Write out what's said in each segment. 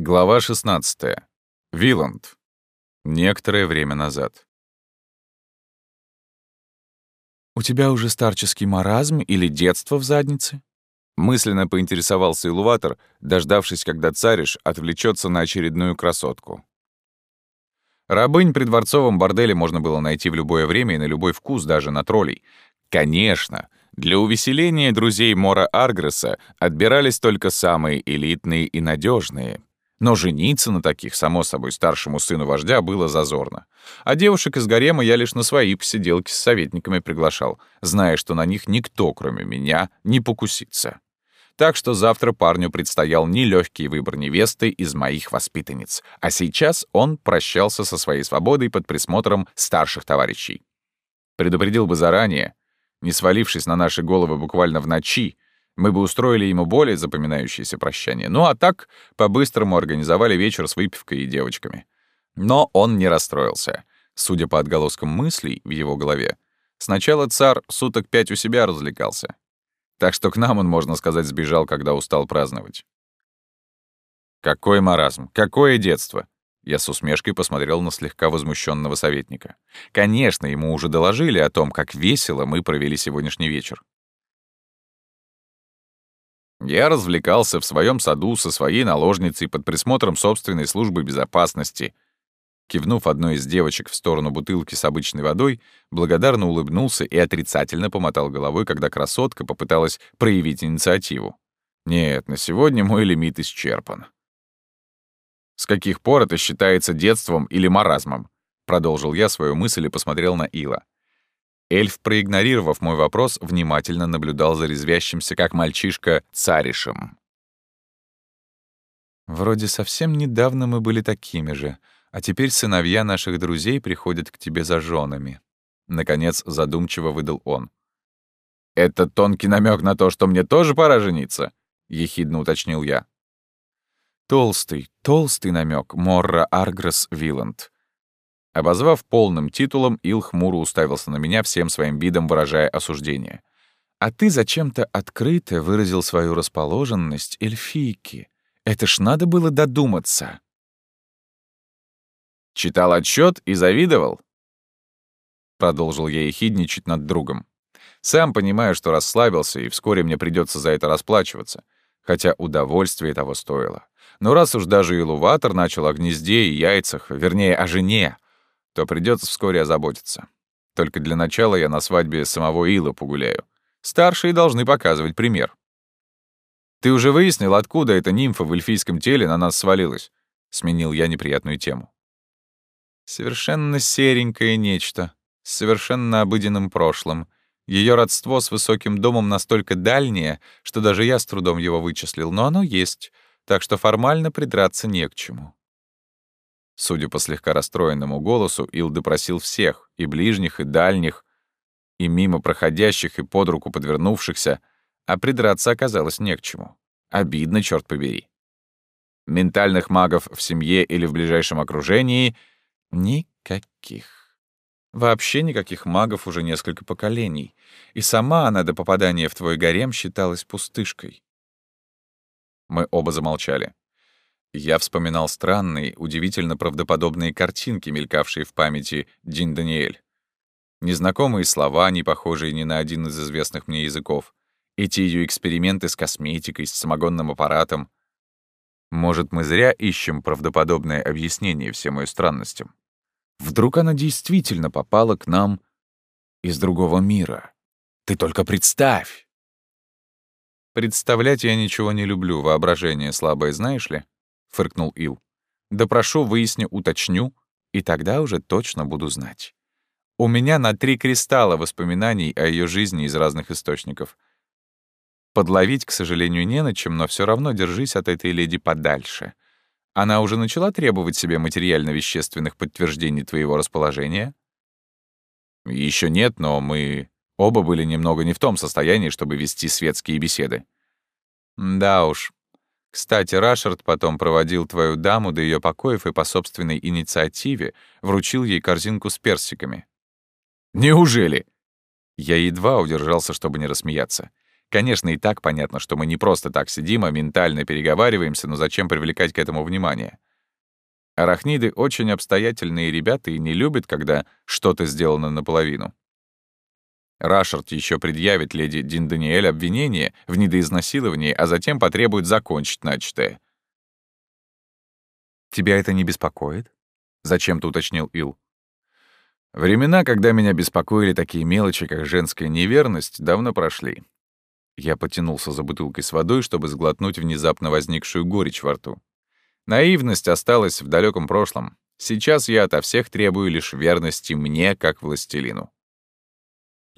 Глава 16. Виланд. Некоторое время назад. «У тебя уже старческий маразм или детство в заднице?» Мысленно поинтересовался Илуватор, дождавшись, когда цариш отвлечется на очередную красотку. Рабынь при дворцовом борделе можно было найти в любое время и на любой вкус, даже на троллей. Конечно, для увеселения друзей Мора Аргреса отбирались только самые элитные и надежные, но жениться на таких, само собой, старшему сыну вождя было зазорно. А девушек из гарема я лишь на свои посиделки с советниками приглашал, зная, что на них никто, кроме меня, не покусится. Так что завтра парню предстоял нелегкий выбор невесты из моих воспитанниц, а сейчас он прощался со своей свободой под присмотром старших товарищей. Предупредил бы заранее, не свалившись на наши головы буквально в ночи, мы бы устроили ему более запоминающееся прощание. Ну а так, по-быстрому организовали вечер с выпивкой и девочками. Но он не расстроился. Судя по отголоскам мыслей в его голове, сначала царь суток пять у себя развлекался. Так что к нам он, можно сказать, сбежал, когда устал праздновать. Какой маразм, какое детство! Я с усмешкой посмотрел на слегка возмущенного советника. Конечно, ему уже доложили о том, как весело мы провели сегодняшний вечер. Я развлекался в своем саду со своей наложницей под присмотром собственной службы безопасности. Кивнув одной из девочек в сторону бутылки с обычной водой, благодарно улыбнулся и отрицательно помотал головой, когда красотка попыталась проявить инициативу. Нет, на сегодня мой лимит исчерпан. «С каких пор это считается детством или маразмом?» Продолжил я свою мысль и посмотрел на Ила. Эльф, проигнорировав мой вопрос, внимательно наблюдал за резвящимся, как мальчишка, царишем. «Вроде совсем недавно мы были такими же, а теперь сыновья наших друзей приходят к тебе за женами», — наконец задумчиво выдал он. «Это тонкий намек на то, что мне тоже пора жениться?» — ехидно уточнил я. «Толстый, толстый намек, Морра Аргресс Виланд», Обозвав полным титулом, Ил хмуро уставился на меня, всем своим видом выражая осуждение. «А ты зачем-то открыто выразил свою расположенность эльфийки. Это ж надо было додуматься». «Читал отчет и завидовал?» Продолжил я ехидничать над другом. Сам понимаю, что расслабился, и вскоре мне придется за это расплачиваться, хотя удовольствие того стоило. Но раз уж даже Илуватор начал о гнезде и яйцах, вернее, о жене, то придется вскоре озаботиться. Только для начала я на свадьбе самого Ила погуляю. Старшие должны показывать пример. «Ты уже выяснил, откуда эта нимфа в эльфийском теле на нас свалилась?» — сменил я неприятную тему. «Совершенно серенькое нечто, с совершенно обыденным прошлым. Ее родство с высоким домом настолько дальнее, что даже я с трудом его вычислил, но оно есть, так что формально придраться не к чему. Судя по слегка расстроенному голосу, Ил допросил всех, и ближних, и дальних, и мимо проходящих, и под руку подвернувшихся, а придраться оказалось не к чему. Обидно, черт побери. Ментальных магов в семье или в ближайшем окружении — никаких. Вообще никаких магов уже несколько поколений, и сама она до попадания в твой гарем считалась пустышкой. Мы оба замолчали. Я вспоминал странные, удивительно правдоподобные картинки, мелькавшие в памяти Дин Даниэль. Незнакомые слова, не похожие ни на один из известных мне языков. Эти ее эксперименты с косметикой, с самогонным аппаратом. Может, мы зря ищем правдоподобное объяснение всем ее странностям? Вдруг она действительно попала к нам из другого мира? Ты только представь! Представлять я ничего не люблю, воображение слабое, знаешь ли? — фыркнул Ил. «Допрошу, выясню, уточню, и тогда уже точно буду знать. У меня на три кристалла воспоминаний о ее жизни из разных источников. Подловить, к сожалению, не на чем, но все равно держись от этой леди подальше. Она уже начала требовать себе материально-вещественных подтверждений твоего расположения?» Еще нет, но мы оба были немного не в том состоянии, чтобы вести светские беседы. Да уж, кстати, Рашард потом проводил твою даму до ее покоев и по собственной инициативе вручил ей корзинку с персиками. «Неужели?» Я едва удержался, чтобы не рассмеяться. Конечно, и так понятно, что мы не просто так сидим, а ментально переговариваемся, но зачем привлекать к этому внимание? Арахниды очень обстоятельные ребята и не любят, когда что-то сделано наполовину. Рашард еще предъявит леди Дин Даниэль обвинение в недоизнасиловании, а затем потребует закончить начатое. «Тебя это не беспокоит?» — зачем-то уточнил Ил. «Времена, когда меня беспокоили такие мелочи, как женская неверность, давно прошли». Я потянулся за бутылкой с водой, чтобы сглотнуть внезапно возникшую горечь во рту. Наивность осталась в далеком прошлом. Сейчас я ото всех требую лишь верности мне, как властелину.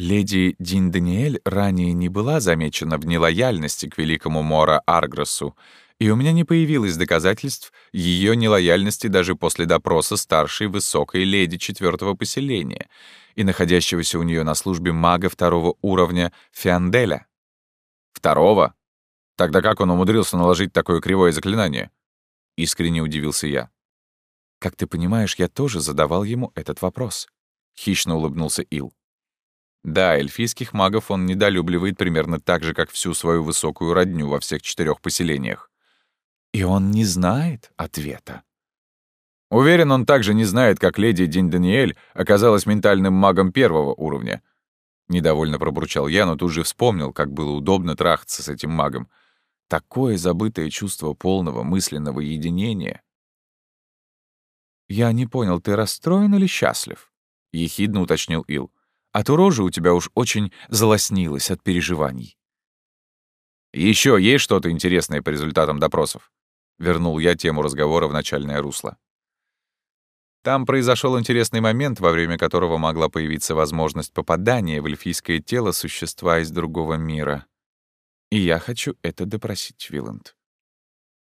Леди Дин Даниэль ранее не была замечена в нелояльности к великому Мора Аргросу, и у меня не появилось доказательств ее нелояльности даже после допроса старшей высокой леди четвертого поселения и находящегося у нее на службе мага второго уровня Фианделя. Второго? Тогда как он умудрился наложить такое кривое заклинание? Искренне удивился я. Как ты понимаешь, я тоже задавал ему этот вопрос. Хищно улыбнулся Ил. Да, эльфийских магов он недолюбливает примерно так же, как всю свою высокую родню во всех четырех поселениях. И он не знает ответа. Уверен, он также не знает, как леди Дин Даниэль оказалась ментальным магом первого уровня. Недовольно пробурчал я, но тут же вспомнил, как было удобно трахаться с этим магом. Такое забытое чувство полного мысленного единения. «Я не понял, ты расстроен или счастлив?» — ехидно уточнил Ил. А то рожа у тебя уж очень залоснилась от переживаний. Еще есть что-то интересное по результатам допросов?» Вернул я тему разговора в начальное русло. Там произошел интересный момент, во время которого могла появиться возможность попадания в эльфийское тело существа из другого мира. И я хочу это допросить, Виланд.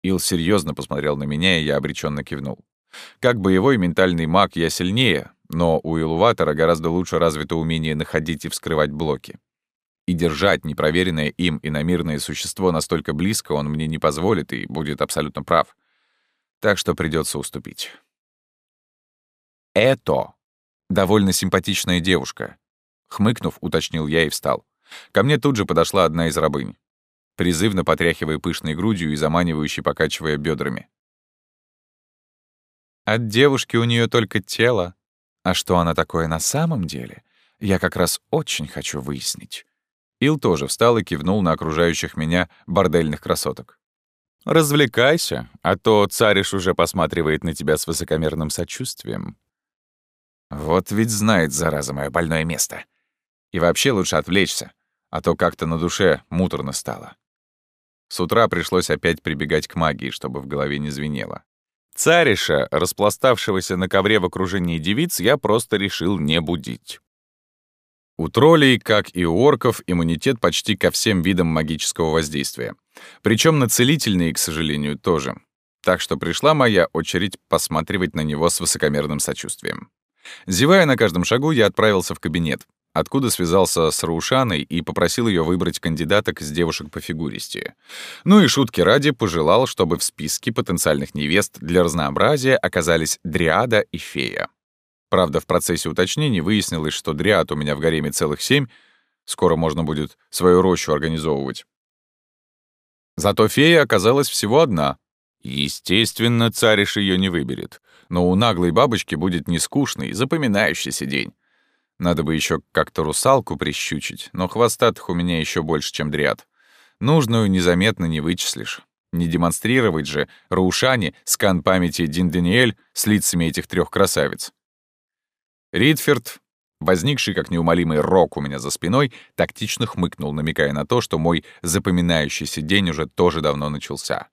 Ил серьезно посмотрел на меня, и я обреченно кивнул. Как боевой ментальный маг я сильнее, но у Илуватора гораздо лучше развито умение находить и вскрывать блоки. И держать непроверенное им иномирное существо настолько близко он мне не позволит и будет абсолютно прав. Так что придется уступить. «Это довольно симпатичная девушка», — хмыкнув, уточнил я и встал. Ко мне тут же подошла одна из рабынь, призывно потряхивая пышной грудью и заманивающей покачивая бедрами. От девушки у нее только тело, а что она такое на самом деле, я как раз очень хочу выяснить. Ил тоже встал и кивнул на окружающих меня бордельных красоток. «Развлекайся, а то цариш уже посматривает на тебя с высокомерным сочувствием». Вот ведь знает, зараза, мое больное место. И вообще лучше отвлечься, а то как-то на душе муторно стало. С утра пришлось опять прибегать к магии, чтобы в голове не звенело. Цариша, распластавшегося на ковре в окружении девиц, я просто решил не будить. У троллей, как и у орков, иммунитет почти ко всем видам магического воздействия. Причем на целительные, к сожалению, тоже. Так что пришла моя очередь посматривать на него с высокомерным сочувствием. Зевая на каждом шагу, я отправился в кабинет, откуда связался с Раушаной и попросил ее выбрать кандидаток из девушек по фигуристе. Ну и шутки ради пожелал, чтобы в списке потенциальных невест для разнообразия оказались Дриада и Фея. Правда, в процессе уточнений выяснилось, что Дриад у меня в гареме целых семь, скоро можно будет свою рощу организовывать. Зато фея оказалась всего одна. Естественно, цариш ее не выберет, но у наглой бабочки будет нескучный, запоминающийся день. Надо бы еще как-то русалку прищучить, но хвостатых у меня еще больше, чем дряд. Нужную незаметно не вычислишь. Не демонстрировать же Раушане скан памяти Дин Даниэль с лицами этих трех красавиц. Ридферд, возникший как неумолимый рок у меня за спиной, тактично хмыкнул, намекая на то, что мой запоминающийся день уже тоже давно начался.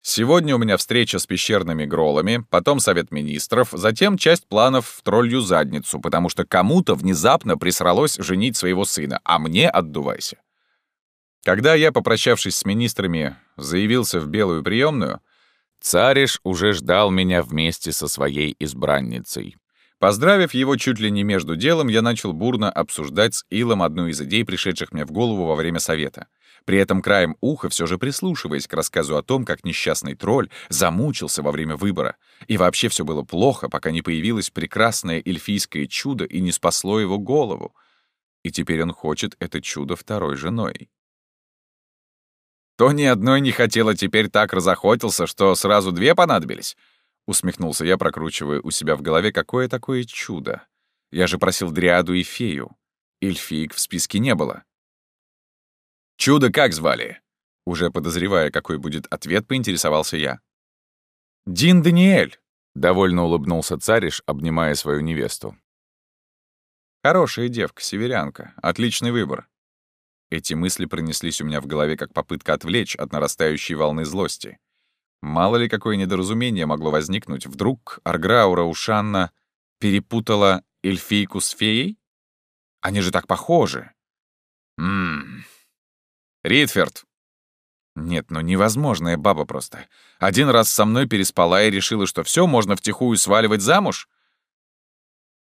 Сегодня у меня встреча с пещерными гролами, потом совет министров, затем часть планов в троллью задницу, потому что кому-то внезапно присралось женить своего сына, а мне отдувайся. Когда я, попрощавшись с министрами, заявился в белую приемную, цариш уже ждал меня вместе со своей избранницей. Поздравив его чуть ли не между делом, я начал бурно обсуждать с Илом одну из идей, пришедших мне в голову во время совета — при этом краем уха все же прислушиваясь к рассказу о том, как несчастный тролль замучился во время выбора. И вообще все было плохо, пока не появилось прекрасное эльфийское чудо и не спасло его голову. И теперь он хочет это чудо второй женой. То ни одной не хотела, теперь так разохотился, что сразу две понадобились. Усмехнулся я, прокручивая у себя в голове, какое такое чудо. Я же просил Дриаду и Фею. Эльфиек в списке не было. «Чудо как звали?» Уже подозревая, какой будет ответ, поинтересовался я. «Дин Даниэль!» — довольно улыбнулся цариш, обнимая свою невесту. «Хорошая девка, северянка. Отличный выбор». Эти мысли пронеслись у меня в голове как попытка отвлечь от нарастающей волны злости. Мало ли какое недоразумение могло возникнуть. Вдруг Арграура Ушанна перепутала эльфийку с феей? Они же так похожи. Ммм. Ритферд. Нет, ну невозможная баба просто. Один раз со мной переспала и решила, что все можно втихую сваливать замуж?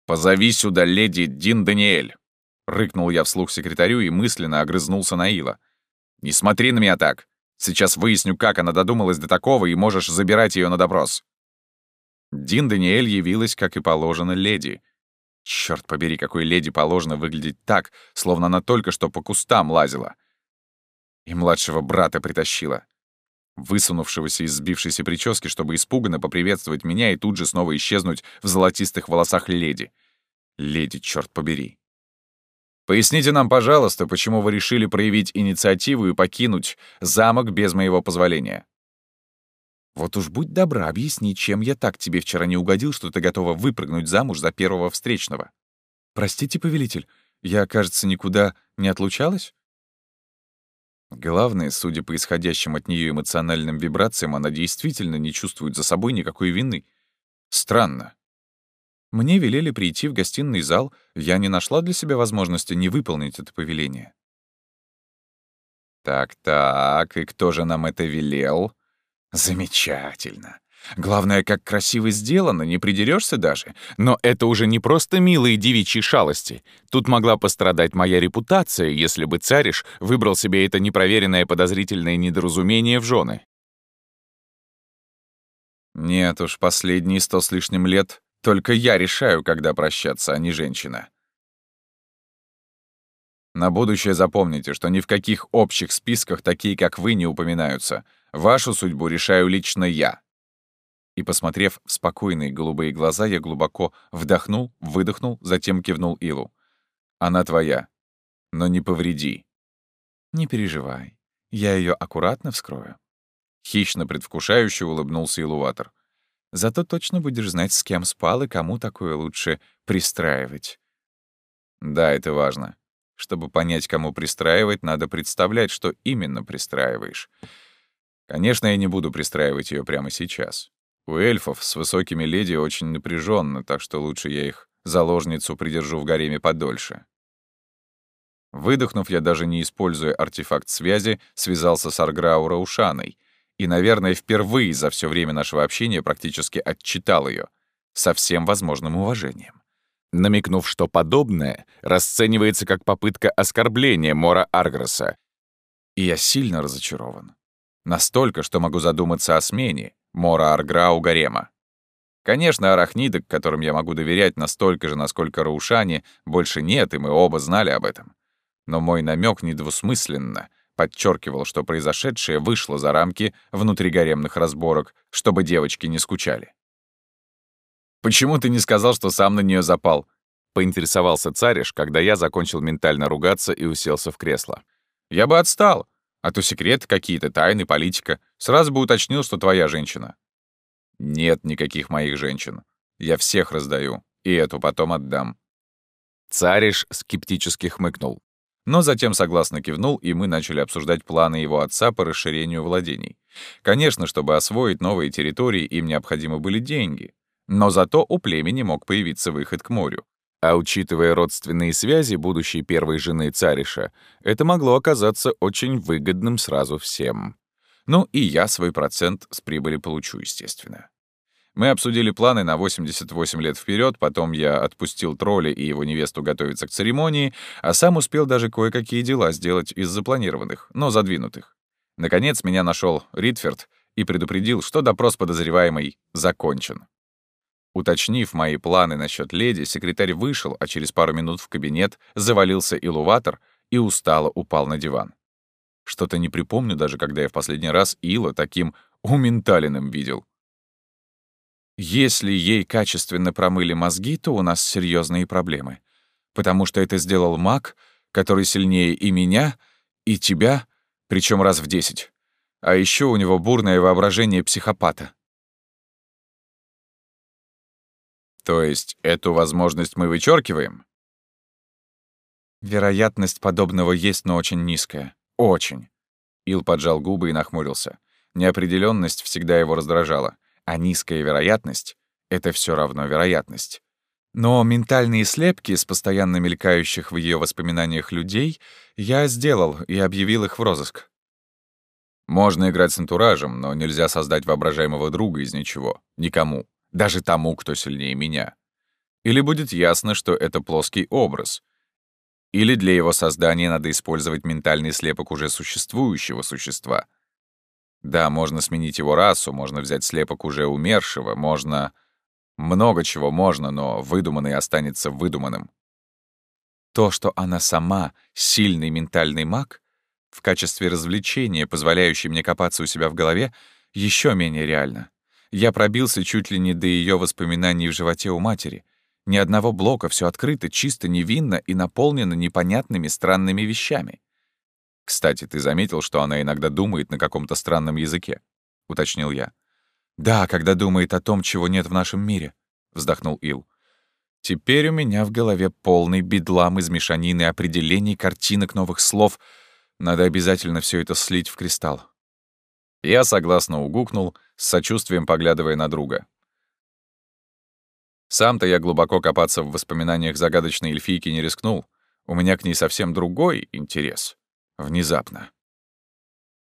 «Позови сюда леди Дин Даниэль», — рыкнул я вслух секретарю и мысленно огрызнулся на Ила. «Не смотри на меня так. Сейчас выясню, как она додумалась до такого, и можешь забирать ее на допрос». Дин Даниэль явилась, как и положено, леди. Черт побери, какой леди положено выглядеть так, словно она только что по кустам лазила. И младшего брата притащила. Высунувшегося из сбившейся прически, чтобы испуганно поприветствовать меня и тут же снова исчезнуть в золотистых волосах леди. Леди, черт побери. Поясните нам, пожалуйста, почему вы решили проявить инициативу и покинуть замок без моего позволения. Вот уж будь добра, объясни, чем я так тебе вчера не угодил, что ты готова выпрыгнуть замуж за первого встречного. Простите, повелитель, я, кажется, никуда не отлучалась? Главное, судя по исходящим от нее эмоциональным вибрациям, она действительно не чувствует за собой никакой вины. Странно. Мне велели прийти в гостиный зал, я не нашла для себя возможности не выполнить это повеление. Так-так, и кто же нам это велел? Замечательно. Главное, как красиво сделано, не придерешься даже. Но это уже не просто милые девичьи шалости. Тут могла пострадать моя репутация, если бы цариш выбрал себе это непроверенное подозрительное недоразумение в жены. Нет уж, последние сто с лишним лет только я решаю, когда прощаться, а не женщина. На будущее запомните, что ни в каких общих списках такие, как вы, не упоминаются. Вашу судьбу решаю лично я. И, посмотрев в спокойные голубые глаза, я глубоко вдохнул, выдохнул, затем кивнул Илу. «Она твоя. Но не повреди». «Не переживай. Я ее аккуратно вскрою». Хищно предвкушающе улыбнулся Илуватор. «Зато точно будешь знать, с кем спал и кому такое лучше пристраивать». «Да, это важно. Чтобы понять, кому пристраивать, надо представлять, что именно пристраиваешь. Конечно, я не буду пристраивать ее прямо сейчас. У эльфов с высокими леди очень напряженно, так что лучше я их заложницу придержу в гареме подольше. Выдохнув, я даже не используя артефакт связи, связался с Арграура Ушаной и, наверное, впервые за все время нашего общения практически отчитал ее со всем возможным уважением. Намекнув, что подобное расценивается как попытка оскорбления Мора Аргроса. И я сильно разочарован. Настолько, что могу задуматься о смене, Мора Арграу Гарема. Конечно, арахнидок, которым я могу доверять настолько же, насколько Раушане, больше нет, и мы оба знали об этом. Но мой намек недвусмысленно подчеркивал, что произошедшее вышло за рамки внутригаремных разборок, чтобы девочки не скучали. «Почему ты не сказал, что сам на нее запал?» — поинтересовался цариш, когда я закончил ментально ругаться и уселся в кресло. «Я бы отстал. А то секреты какие-то, тайны, политика. Сразу бы уточнил, что твоя женщина. Нет никаких моих женщин. Я всех раздаю, и эту потом отдам. Цариш скептически хмыкнул. Но затем согласно кивнул, и мы начали обсуждать планы его отца по расширению владений. Конечно, чтобы освоить новые территории, им необходимы были деньги. Но зато у племени мог появиться выход к морю. А учитывая родственные связи будущей первой жены цариша, это могло оказаться очень выгодным сразу всем. Ну и я свой процент с прибыли получу, естественно. Мы обсудили планы на 88 лет вперед, потом я отпустил тролля и его невесту готовиться к церемонии, а сам успел даже кое-какие дела сделать из запланированных, но задвинутых. Наконец меня нашел Ритферд и предупредил, что допрос подозреваемой закончен. Уточнив мои планы насчет леди, секретарь вышел, а через пару минут в кабинет завалился илуватор и устало упал на диван. Что-то не припомню даже, когда я в последний раз Ила таким ументаленным видел. Если ей качественно промыли мозги, то у нас серьезные проблемы. Потому что это сделал маг, который сильнее и меня, и тебя, причем раз в десять. А еще у него бурное воображение психопата. То есть эту возможность мы вычеркиваем? Вероятность подобного есть, но очень низкая. Очень. Ил поджал губы и нахмурился. Неопределенность всегда его раздражала, а низкая вероятность — это все равно вероятность. Но ментальные слепки с постоянно мелькающих в ее воспоминаниях людей я сделал и объявил их в розыск. Можно играть с антуражем, но нельзя создать воображаемого друга из ничего. Никому даже тому, кто сильнее меня. Или будет ясно, что это плоский образ. Или для его создания надо использовать ментальный слепок уже существующего существа. Да, можно сменить его расу, можно взять слепок уже умершего, можно... Много чего можно, но выдуманный останется выдуманным. То, что она сама сильный ментальный маг, в качестве развлечения, позволяющий мне копаться у себя в голове, еще менее реально. Я пробился чуть ли не до ее воспоминаний в животе у матери. Ни одного блока, все открыто, чисто, невинно и наполнено непонятными странными вещами. «Кстати, ты заметил, что она иногда думает на каком-то странном языке?» — уточнил я. «Да, когда думает о том, чего нет в нашем мире», — вздохнул Ил. «Теперь у меня в голове полный бедлам из мешанины определений, картинок, новых слов. Надо обязательно все это слить в кристалл». Я согласно угукнул, с сочувствием поглядывая на друга. Сам-то я глубоко копаться в воспоминаниях загадочной эльфийки не рискнул. У меня к ней совсем другой интерес. Внезапно.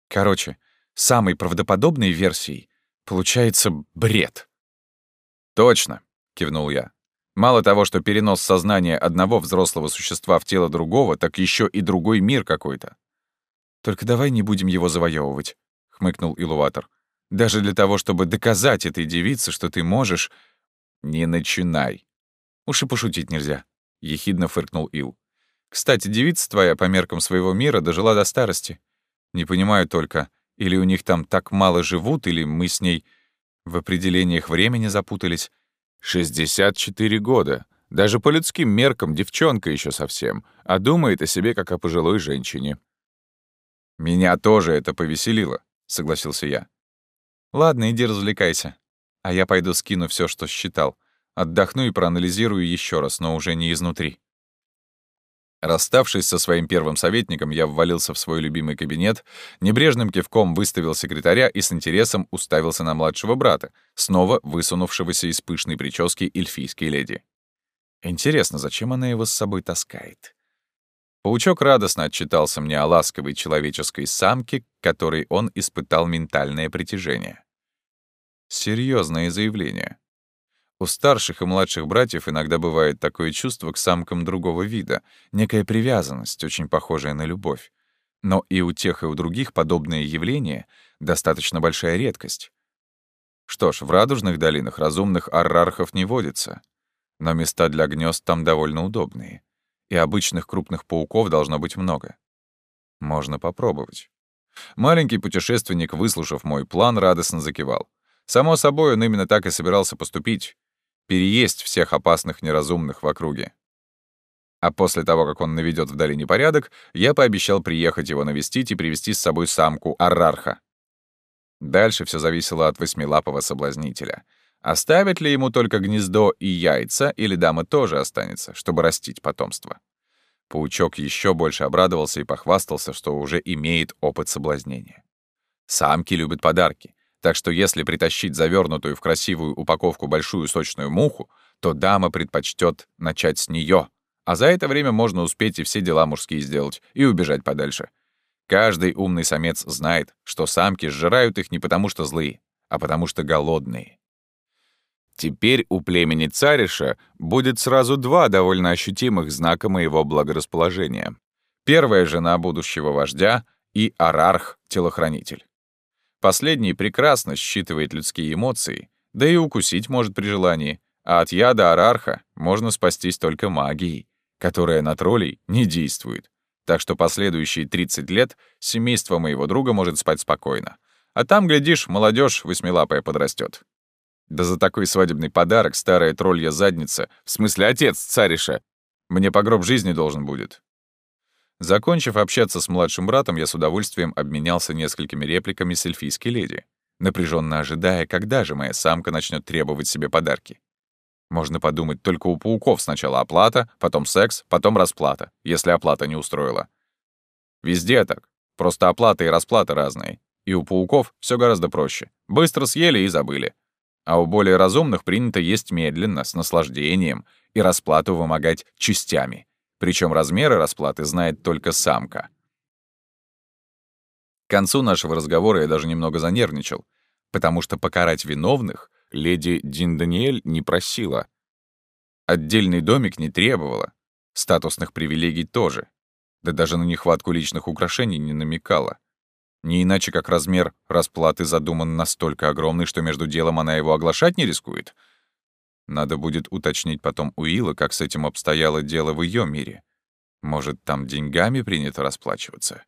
Короче, самой правдоподобной версией получается бред. «Точно», — кивнул я. «Мало того, что перенос сознания одного взрослого существа в тело другого, так еще и другой мир какой-то». «Только давай не будем его завоевывать», — хмыкнул Илуватор. Даже для того, чтобы доказать этой девице, что ты можешь... Не начинай. Уж и пошутить нельзя. Ехидно фыркнул Ил. Кстати, девица твоя по меркам своего мира дожила до старости. Не понимаю только, или у них там так мало живут, или мы с ней в определениях времени запутались. 64 года. Даже по людским меркам девчонка еще совсем, а думает о себе как о пожилой женщине. «Меня тоже это повеселило», — согласился я. Ладно, иди развлекайся. А я пойду скину все, что считал. Отдохну и проанализирую еще раз, но уже не изнутри. Расставшись со своим первым советником, я ввалился в свой любимый кабинет, небрежным кивком выставил секретаря и с интересом уставился на младшего брата, снова высунувшегося из пышной прически эльфийской леди. Интересно, зачем она его с собой таскает? Паучок радостно отчитался мне о ласковой человеческой самке, которой он испытал ментальное притяжение. Серьезное заявление. У старших и младших братьев иногда бывает такое чувство к самкам другого вида, некая привязанность, очень похожая на любовь. Но и у тех, и у других подобное явление — достаточно большая редкость. Что ж, в радужных долинах разумных аррархов не водится, но места для гнезд там довольно удобные, и обычных крупных пауков должно быть много. Можно попробовать. Маленький путешественник, выслушав мой план, радостно закивал. Само собой, он именно так и собирался поступить. Переесть всех опасных неразумных в округе. А после того, как он наведет в долине порядок, я пообещал приехать его навестить и привести с собой самку Аррарха. Дальше все зависело от восьмилапого соблазнителя. Оставит ли ему только гнездо и яйца, или дама тоже останется, чтобы растить потомство? Паучок еще больше обрадовался и похвастался, что уже имеет опыт соблазнения. Самки любят подарки, так что если притащить завернутую в красивую упаковку большую сочную муху, то дама предпочтет начать с нее, а за это время можно успеть и все дела мужские сделать и убежать подальше. Каждый умный самец знает, что самки сжирают их не потому что злые, а потому что голодные. Теперь у племени цариша будет сразу два довольно ощутимых знака моего благорасположения. Первая жена будущего вождя и арарх-телохранитель. Последний прекрасно считывает людские эмоции, да и укусить может при желании, А от яда арарха можно спастись только магией, которая на троллей не действует. Так что последующие 30 лет семейство моего друга может спать спокойно. А там, глядишь, молодежь восьмилапая подрастет. Да за такой свадебный подарок старая троллья задница, в смысле отец цариша, мне по гроб жизни должен будет. Закончив общаться с младшим братом, я с удовольствием обменялся несколькими репликами с эльфийской леди, напряженно ожидая, когда же моя самка начнет требовать себе подарки. Можно подумать, только у пауков сначала оплата, потом секс, потом расплата, если оплата не устроила. Везде так. Просто оплата и расплата разные. И у пауков все гораздо проще. Быстро съели и забыли. А у более разумных принято есть медленно, с наслаждением, и расплату вымогать частями. Причем размеры расплаты знает только самка. К концу нашего разговора я даже немного занервничал, потому что покарать виновных леди Дин Даниэль не просила. Отдельный домик не требовала, статусных привилегий тоже, да даже на нехватку личных украшений не намекала. Не иначе, как размер расплаты задуман настолько огромный, что между делом она его оглашать не рискует. Надо будет уточнить потом у Ила, как с этим обстояло дело в ее мире. Может, там деньгами принято расплачиваться?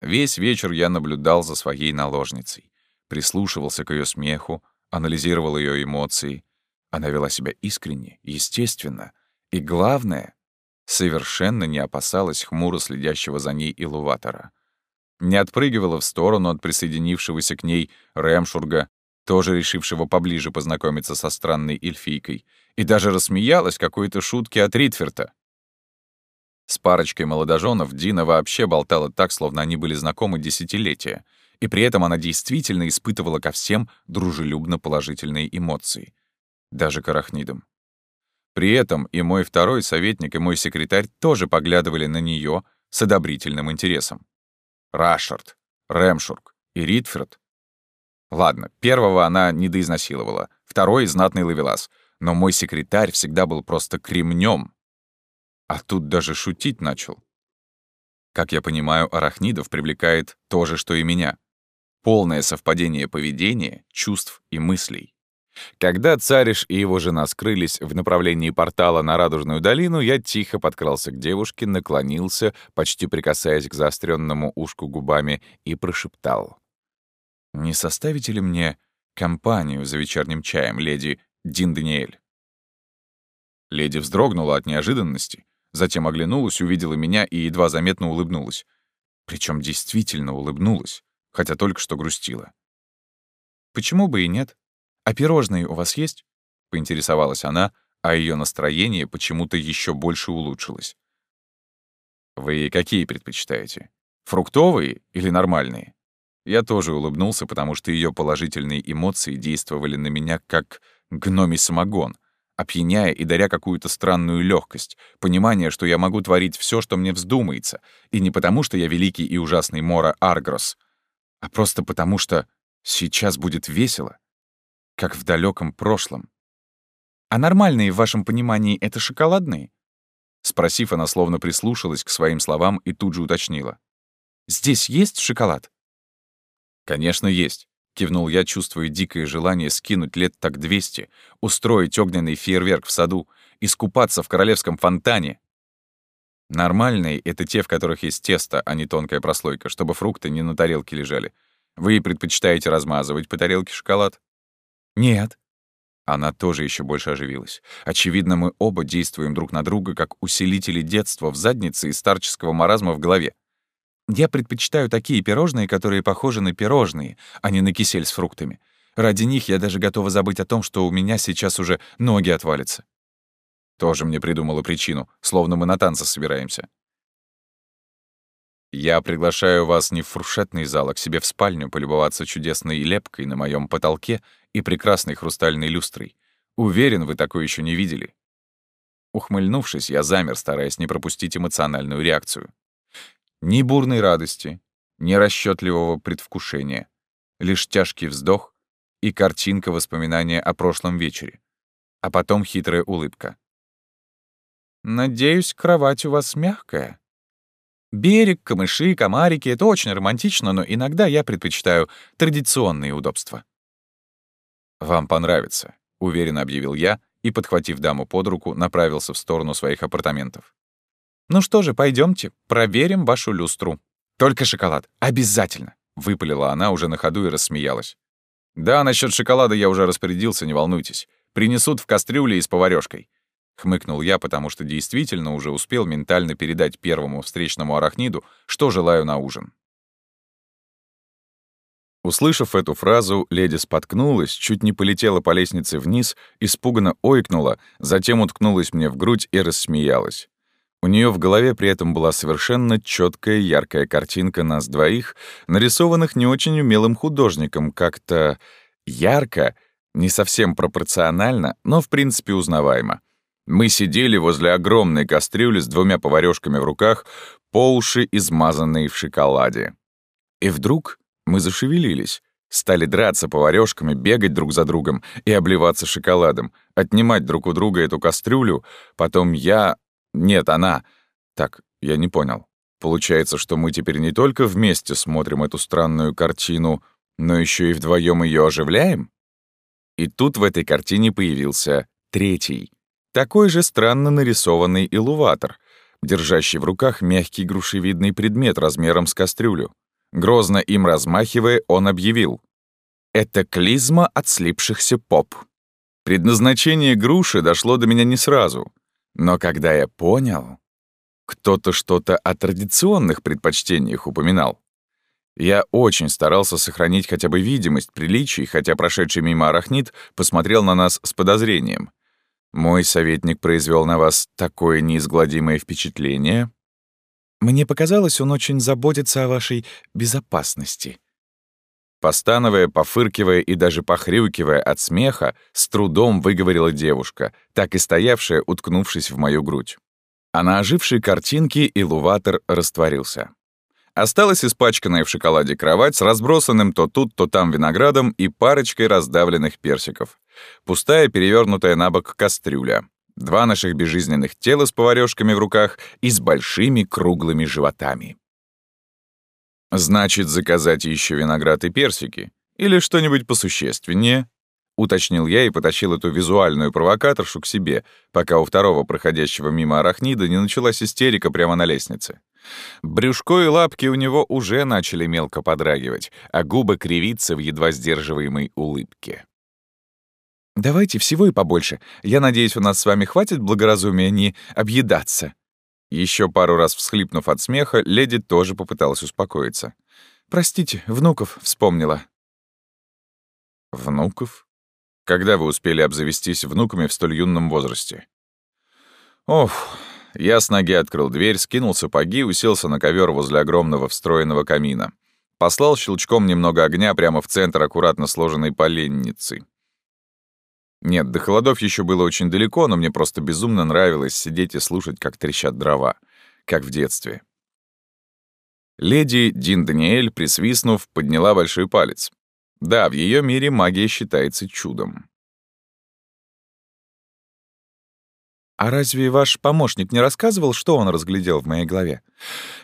Весь вечер я наблюдал за своей наложницей, прислушивался к ее смеху, анализировал ее эмоции. Она вела себя искренне, естественно, и, главное, совершенно не опасалась хмуро следящего за ней Илуватора не отпрыгивала в сторону от присоединившегося к ней Рэмшурга, тоже решившего поближе познакомиться со странной эльфийкой, и даже рассмеялась какой-то шутке от Ритферта. С парочкой молодоженов Дина вообще болтала так, словно они были знакомы десятилетия, и при этом она действительно испытывала ко всем дружелюбно положительные эмоции, даже к арахнидам. При этом и мой второй советник, и мой секретарь тоже поглядывали на нее с одобрительным интересом. Рашард, Рэмшург и Ритфорд. Ладно, первого она недоизнасиловала, второй — знатный ловелас, но мой секретарь всегда был просто кремнем. А тут даже шутить начал. Как я понимаю, арахнидов привлекает то же, что и меня. Полное совпадение поведения, чувств и мыслей. Когда Цариш и его жена скрылись в направлении портала на Радужную долину, я тихо подкрался к девушке, наклонился, почти прикасаясь к заостренному ушку губами, и прошептал. «Не составите ли мне компанию за вечерним чаем, леди Дин Даниэль?» Леди вздрогнула от неожиданности, затем оглянулась, увидела меня и едва заметно улыбнулась. Причем действительно улыбнулась, хотя только что грустила. «Почему бы и нет?» «А пирожные у вас есть?» — поинтересовалась она, а ее настроение почему-то еще больше улучшилось. «Вы какие предпочитаете? Фруктовые или нормальные?» Я тоже улыбнулся, потому что ее положительные эмоции действовали на меня как гномий самогон, опьяняя и даря какую-то странную легкость, понимание, что я могу творить все, что мне вздумается, и не потому, что я великий и ужасный Мора Аргрос, а просто потому, что сейчас будет весело, как в далеком прошлом. «А нормальные, в вашем понимании, это шоколадные?» Спросив, она словно прислушалась к своим словам и тут же уточнила. «Здесь есть шоколад?» «Конечно, есть», — кивнул я, чувствуя дикое желание скинуть лет так 200, устроить огненный фейерверк в саду, искупаться в королевском фонтане. Нормальные — это те, в которых есть тесто, а не тонкая прослойка, чтобы фрукты не на тарелке лежали. Вы предпочитаете размазывать по тарелке шоколад? «Нет». Она тоже еще больше оживилась. Очевидно, мы оба действуем друг на друга как усилители детства в заднице и старческого маразма в голове. Я предпочитаю такие пирожные, которые похожи на пирожные, а не на кисель с фруктами. Ради них я даже готова забыть о том, что у меня сейчас уже ноги отвалятся. Тоже мне придумала причину, словно мы на танцы собираемся. Я приглашаю вас не в фуршетный зал, а к себе в спальню полюбоваться чудесной лепкой на моем потолке и прекрасной хрустальной люстрой. Уверен, вы такое еще не видели. Ухмыльнувшись, я замер, стараясь не пропустить эмоциональную реакцию. Ни бурной радости, ни расчетливого предвкушения. Лишь тяжкий вздох и картинка воспоминания о прошлом вечере. А потом хитрая улыбка. «Надеюсь, кровать у вас мягкая?» Берег, камыши, комарики — это очень романтично, но иногда я предпочитаю традиционные удобства. Вам понравится. уверенно объявил я и, подхватив даму под руку, направился в сторону своих апартаментов. «Ну что же, пойдемте, проверим вашу люстру. Только шоколад, обязательно!» — выпалила она уже на ходу и рассмеялась. «Да, насчет шоколада я уже распорядился, не волнуйтесь. Принесут в кастрюле и с поварёшкой. Хмыкнул я, потому что действительно уже успел ментально передать первому встречному арахниду, что желаю на ужин. Услышав эту фразу, леди споткнулась, чуть не полетела по лестнице вниз, испуганно ойкнула, затем уткнулась мне в грудь и рассмеялась. У нее в голове при этом была совершенно четкая яркая картинка нас двоих, нарисованных не очень умелым художником, как-то ярко, не совсем пропорционально, но в принципе узнаваемо. Мы сидели возле огромной кастрюли с двумя поварёшками в руках, по уши измазанные в шоколаде. И вдруг мы зашевелились, стали драться поварёшками, бегать друг за другом и обливаться шоколадом, отнимать друг у друга эту кастрюлю, потом я... Нет, она... Так, я не понял. Получается, что мы теперь не только вместе смотрим эту странную картину, но ещё и вдвоем её оживляем? И тут в этой картине появился третий, такой же странно нарисованный илуватор, держащий в руках мягкий грушевидный предмет размером с кастрюлю. Грозно им размахивая, он объявил. «Это клизма от слипшихся поп». Предназначение груши дошло до меня не сразу. Но когда я понял, кто-то что-то о традиционных предпочтениях упоминал. Я очень старался сохранить хотя бы видимость приличий, хотя прошедший мимо арахнит посмотрел на нас с подозрением. Мой советник произвел на вас такое неизгладимое впечатление. Мне показалось, он очень заботится о вашей безопасности. Постановая, пофыркивая и даже похрюкивая от смеха, с трудом выговорила девушка, так и стоявшая, уткнувшись в мою грудь. А на ожившей картинке илуватор растворился. Осталась испачканная в шоколаде кровать с разбросанным то тут, то там виноградом и парочкой раздавленных персиков. Пустая, перевернутая на бок кастрюля. Два наших безжизненных тела с поварёшками в руках и с большими круглыми животами. «Значит, заказать еще виноград и персики? Или что-нибудь посущественнее?» Уточнил я и потащил эту визуальную провокаторшу к себе, пока у второго проходящего мимо арахнида не началась истерика прямо на лестнице. Брюшко и лапки у него уже начали мелко подрагивать, а губы кривиться в едва сдерживаемой улыбке. «Давайте всего и побольше. Я надеюсь, у нас с вами хватит благоразумия не объедаться». Еще пару раз всхлипнув от смеха, леди тоже попыталась успокоиться. «Простите, внуков вспомнила». «Внуков? Когда вы успели обзавестись внуками в столь юном возрасте?» «Ох...» Я с ноги открыл дверь, скинул сапоги, уселся на ковер возле огромного встроенного камина. Послал щелчком немного огня прямо в центр аккуратно сложенной поленницы. Нет, до холодов еще было очень далеко, но мне просто безумно нравилось сидеть и слушать, как трещат дрова, как в детстве. Леди Дин Даниэль, присвистнув, подняла большой палец. Да, в ее мире магия считается чудом. «А разве ваш помощник не рассказывал, что он разглядел в моей голове?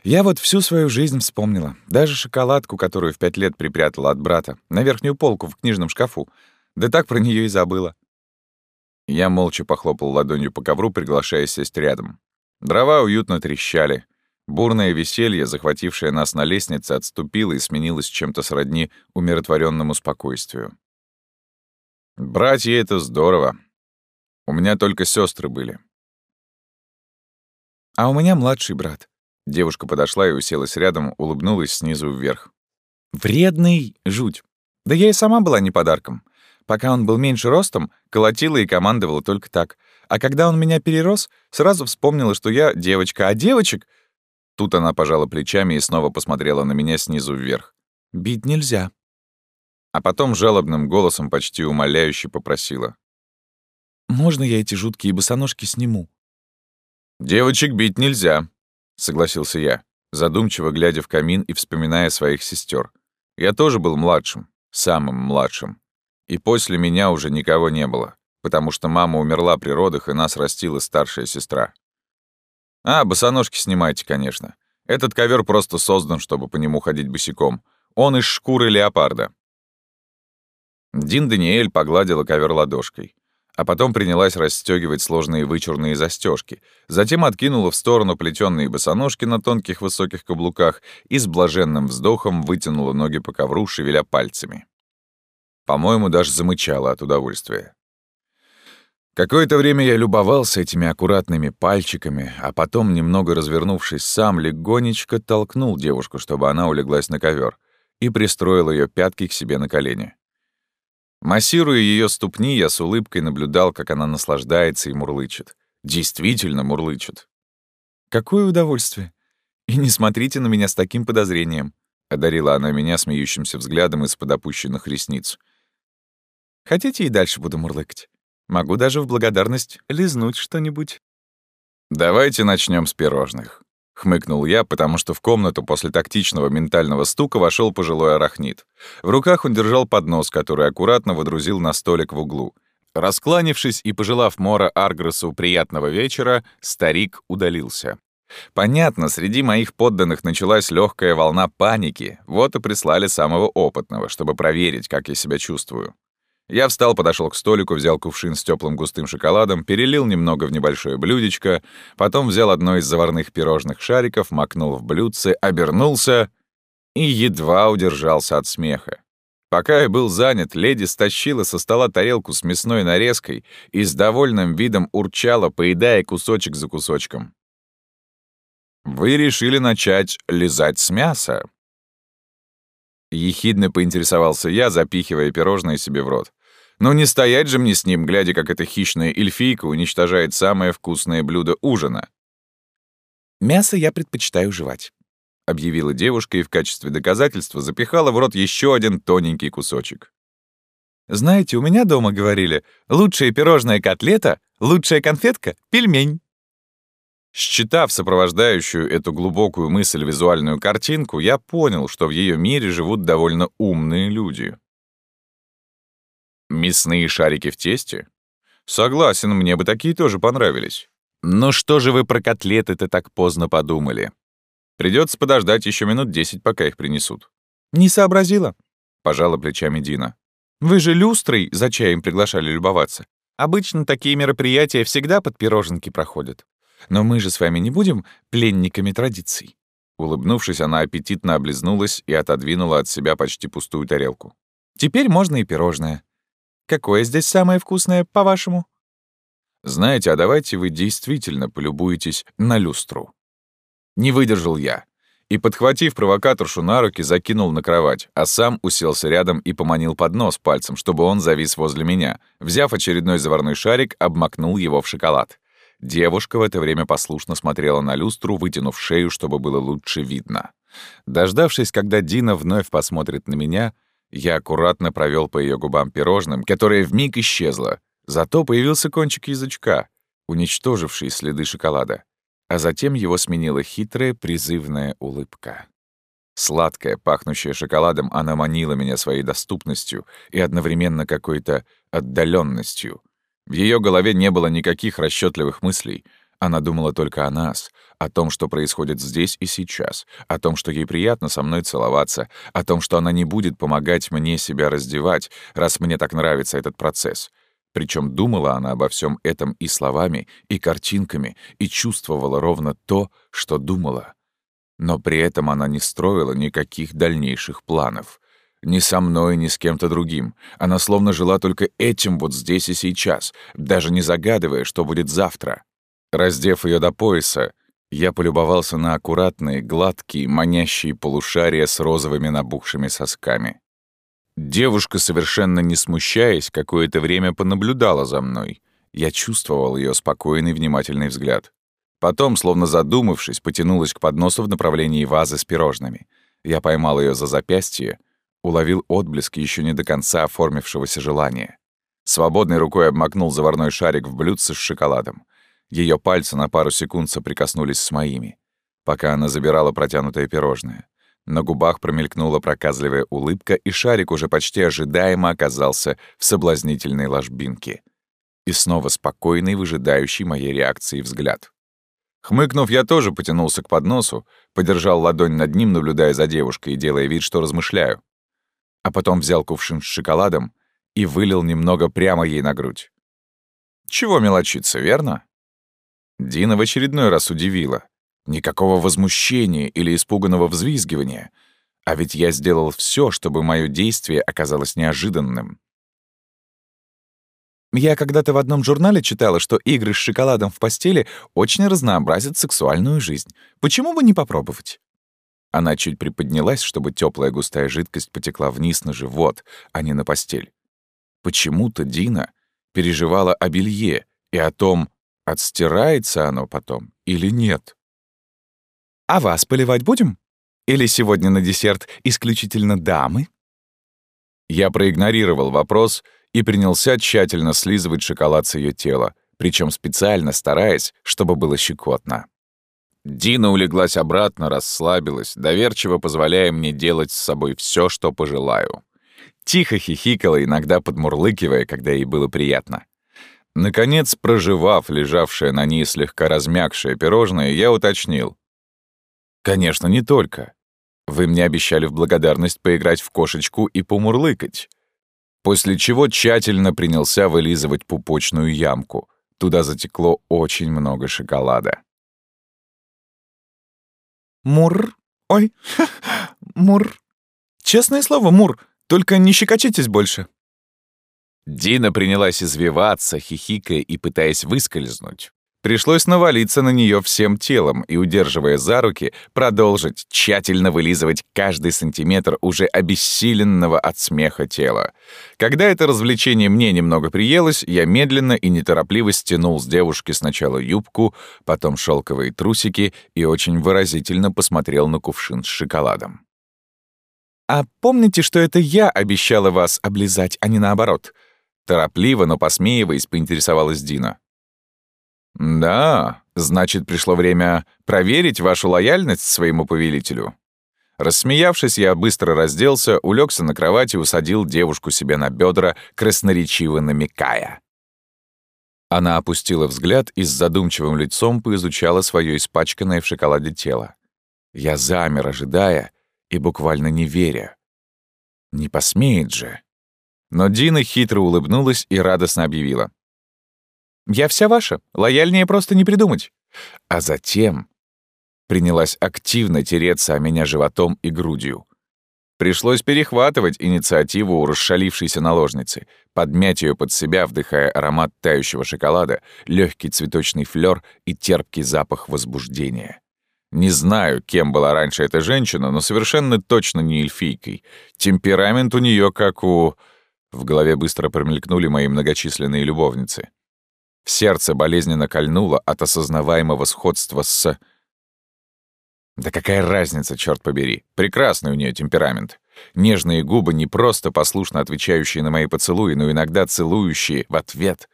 Я вот всю свою жизнь вспомнила. Даже шоколадку, которую в пять лет припрятала от брата, на верхнюю полку в книжном шкафу. Да так про нее и забыла. Я молча похлопал ладонью по ковру, приглашая сесть рядом. Дрова уютно трещали. Бурное веселье, захватившее нас на лестнице, отступило и сменилось чем-то сродни умиротворенному спокойствию. Братья — это здорово. У меня только сестры были. А у меня младший брат. Девушка подошла и уселась рядом, улыбнулась снизу вверх. Вредный жуть. Да я и сама была не подарком. Пока он был меньше ростом, колотила и командовала только так. А когда он меня перерос, сразу вспомнила, что я девочка, а девочек... Тут она пожала плечами и снова посмотрела на меня снизу вверх. «Бить нельзя». А потом жалобным голосом почти умоляюще попросила. «Можно я эти жуткие босоножки сниму?» «Девочек бить нельзя», — согласился я, задумчиво глядя в камин и вспоминая своих сестер. Я тоже был младшим, самым младшим. И после меня уже никого не было, потому что мама умерла при родах, и нас растила старшая сестра. А, босоножки снимайте, конечно. Этот ковер просто создан, чтобы по нему ходить босиком. Он из шкуры леопарда. Дин Даниэль погладила ковер ладошкой. а потом принялась расстегивать сложные вычурные застежки, затем откинула в сторону плетённые босоножки на тонких высоких каблуках и с блаженным вздохом вытянула ноги по ковру, шевеля пальцами. По-моему, даже замычала от удовольствия. Какое-то время я любовался этими аккуратными пальчиками, а потом, немного развернувшись сам, легонечко толкнул девушку, чтобы она улеглась на ковер, и пристроил ее пятки к себе на колени. Массируя ее ступни, я с улыбкой наблюдал, как она наслаждается и мурлычет. Действительно мурлычет. «Какое удовольствие! И не смотрите на меня с таким подозрением!» — одарила она меня смеющимся взглядом из-под опущенных ресниц. «Хотите, и дальше буду мурлыкать? Могу даже в благодарность лизнуть что-нибудь». «Давайте начнем с пирожных», — хмыкнул я, потому что в комнату после тактичного ментального стука вошел пожилой арахнит. В руках он держал поднос, который аккуратно водрузил на столик в углу. Раскланившись и пожелав Мора Аргресу приятного вечера, старик удалился. Понятно, среди моих подданных началась легкая волна паники, вот и прислали самого опытного, чтобы проверить, как я себя чувствую. Я встал, подошел к столику, взял кувшин с теплым густым шоколадом, перелил немного в небольшое блюдечко, потом взял одно из заварных пирожных шариков, макнул в блюдце, обернулся и едва удержался от смеха. Пока я был занят, леди стащила со стола тарелку с мясной нарезкой и с довольным видом урчала, поедая кусочек за кусочком. «Вы решили начать лизать с мяса?» Ехидно поинтересовался я, запихивая пирожное себе в рот. Но не стоять же мне с ним, глядя, как эта хищная эльфийка уничтожает самое вкусное блюдо ужина. «Мясо я предпочитаю жевать», — объявила девушка и в качестве доказательства запихала в рот еще один тоненький кусочек. «Знаете, у меня дома говорили, лучшая пирожная котлета, лучшая конфетка — пельмень». Считав сопровождающую эту глубокую мысль визуальную картинку, я понял, что в ее мире живут довольно умные люди. Мясные шарики в тесте? Согласен, мне бы такие тоже понравились. Но что же вы про котлеты-то так поздно подумали? Придется подождать еще минут десять, пока их принесут. Не сообразила, пожала плечами Дина. Вы же люстрой за чаем приглашали любоваться. Обычно такие мероприятия всегда под пироженки проходят. Но мы же с вами не будем пленниками традиций. Улыбнувшись, она аппетитно облизнулась и отодвинула от себя почти пустую тарелку. Теперь можно и пирожное. Какое здесь самое вкусное, по-вашему?» «Знаете, а давайте вы действительно полюбуетесь на люстру». Не выдержал я. И, подхватив провокаторшу на руки, закинул на кровать, а сам уселся рядом и поманил под нос пальцем, чтобы он завис возле меня. Взяв очередной заварной шарик, обмакнул его в шоколад. Девушка в это время послушно смотрела на люстру, вытянув шею, чтобы было лучше видно. Дождавшись, когда Дина вновь посмотрит на меня, я аккуратно провел по ее губам пирожным, которое вмиг исчезло. Зато появился кончик язычка, уничтоживший следы шоколада. А затем его сменила хитрая призывная улыбка. Сладкая, пахнущая шоколадом, она манила меня своей доступностью и одновременно какой-то отдаленностью. В ее голове не было никаких расчетливых мыслей. Она думала только о нас, о том, что происходит здесь и сейчас, о том, что ей приятно со мной целоваться, о том, что она не будет помогать мне себя раздевать, раз мне так нравится этот процесс. Причем думала она обо всем этом и словами, и картинками, и чувствовала ровно то, что думала. Но при этом она не строила никаких дальнейших планов. Ни со мной, ни с кем-то другим. Она словно жила только этим вот здесь и сейчас, даже не загадывая, что будет завтра. Раздев ее до пояса, я полюбовался на аккуратные, гладкие, манящие полушария с розовыми набухшими сосками. Девушка, совершенно не смущаясь, какое-то время понаблюдала за мной. Я чувствовал ее спокойный, внимательный взгляд. Потом, словно задумавшись, потянулась к подносу в направлении вазы с пирожными. Я поймал ее за запястье, уловил отблеск еще не до конца оформившегося желания. Свободной рукой обмакнул заварной шарик в блюдце с шоколадом. Ее пальцы на пару секунд соприкоснулись с моими, пока она забирала протянутое пирожное. На губах промелькнула проказливая улыбка, и шарик уже почти ожидаемо оказался в соблазнительной ложбинке. И снова спокойный, выжидающий моей реакции взгляд. Хмыкнув, я тоже потянулся к подносу, подержал ладонь над ним, наблюдая за девушкой и делая вид, что размышляю. А потом взял кувшин с шоколадом и вылил немного прямо ей на грудь. Чего мелочиться, верно? Дина в очередной раз удивила. Никакого возмущения или испуганного взвизгивания. А ведь я сделал все, чтобы мое действие оказалось неожиданным. Я когда-то в одном журнале читала, что игры с шоколадом в постели очень разнообразят сексуальную жизнь. Почему бы не попробовать? Она чуть приподнялась, чтобы теплая густая жидкость потекла вниз на живот, а не на постель. Почему-то Дина переживала о белье и о том, отстирается оно потом или нет. «А вас поливать будем? Или сегодня на десерт исключительно дамы?» Я проигнорировал вопрос и принялся тщательно слизывать шоколад с ее тела, причем специально стараясь, чтобы было щекотно. Дина улеглась обратно, расслабилась, доверчиво позволяя мне делать с собой все, что пожелаю. Тихо хихикала, иногда подмурлыкивая, когда ей было приятно. Наконец, проживав лежавшее на ней слегка размягшее пирожное, я уточнил. «Конечно, не только. Вы мне обещали в благодарность поиграть в кошечку и помурлыкать». После чего тщательно принялся вылизывать пупочную ямку. Туда затекло очень много шоколада. Мур. Ой, Мур. Честное слово, Мур, только не щекочитесь больше. Дина принялась извиваться, хихикая и пытаясь выскользнуть. Пришлось навалиться на нее всем телом и, удерживая за руки, продолжить тщательно вылизывать каждый сантиметр уже обессиленного от смеха тела. Когда это развлечение мне немного приелось, я медленно и неторопливо стянул с девушки сначала юбку, потом шелковые трусики и очень выразительно посмотрел на кувшин с шоколадом. «А помните, что это я обещала вас облизать, а не наоборот?» Торопливо, но посмеиваясь, поинтересовалась Дина. «Да, значит, пришло время проверить вашу лояльность своему повелителю». Рассмеявшись, я быстро разделся, улегся на кровать и усадил девушку себе на бедра, красноречиво намекая. Она опустила взгляд и с задумчивым лицом поизучала свое испачканное в шоколаде тело. Я замер, ожидая и буквально не веря. Не посмеет же. Но Дина хитро улыбнулась и радостно объявила. Я вся ваша, лояльнее просто не придумать. А затем принялась активно тереться о меня животом и грудью. Пришлось перехватывать инициативу у расшалившейся наложницы, подмять ее под себя, вдыхая аромат тающего шоколада, легкий цветочный флер и терпкий запах возбуждения. Не знаю, кем была раньше эта женщина, но совершенно точно не эльфийкой. Темперамент у нее как у... В голове быстро промелькнули мои многочисленные любовницы. Сердце болезненно кольнуло от осознаваемого сходства с... Да какая разница, черт побери. Прекрасный у нее темперамент. Нежные губы, не просто послушно отвечающие на мои поцелуи, но иногда целующие в ответ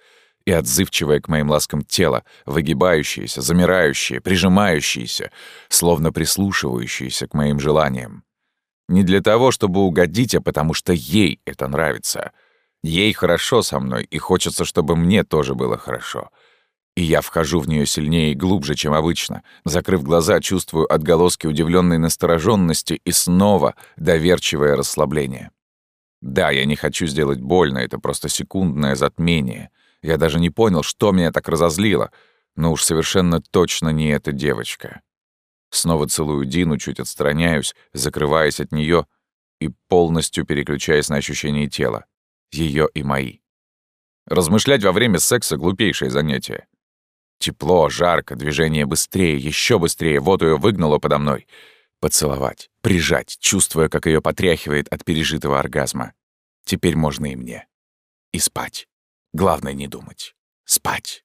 и отзывчивое к моим ласкам тело, выгибающееся, замирающее, прижимающееся, словно прислушивающееся к моим желаниям. Не для того, чтобы угодить, а потому что ей это нравится — Ей хорошо со мной, и хочется, чтобы мне тоже было хорошо. И я вхожу в нее сильнее и глубже, чем обычно. Закрыв глаза, чувствую отголоски удивленной настороженности и снова доверчивое расслабление. Да, я не хочу сделать больно, это просто секундное затмение. Я даже не понял, что меня так разозлило, но уж совершенно точно не эта девочка. Снова целую Дину, чуть отстраняюсь, закрываясь от нее и полностью переключаясь на ощущение тела ее и мои. Размышлять во время секса — глупейшее занятие. Тепло, жарко, движение быстрее, еще быстрее, вот ее выгнало подо мной. Поцеловать, прижать, чувствуя, как ее потряхивает от пережитого оргазма. Теперь можно и мне. И спать. Главное не думать. Спать.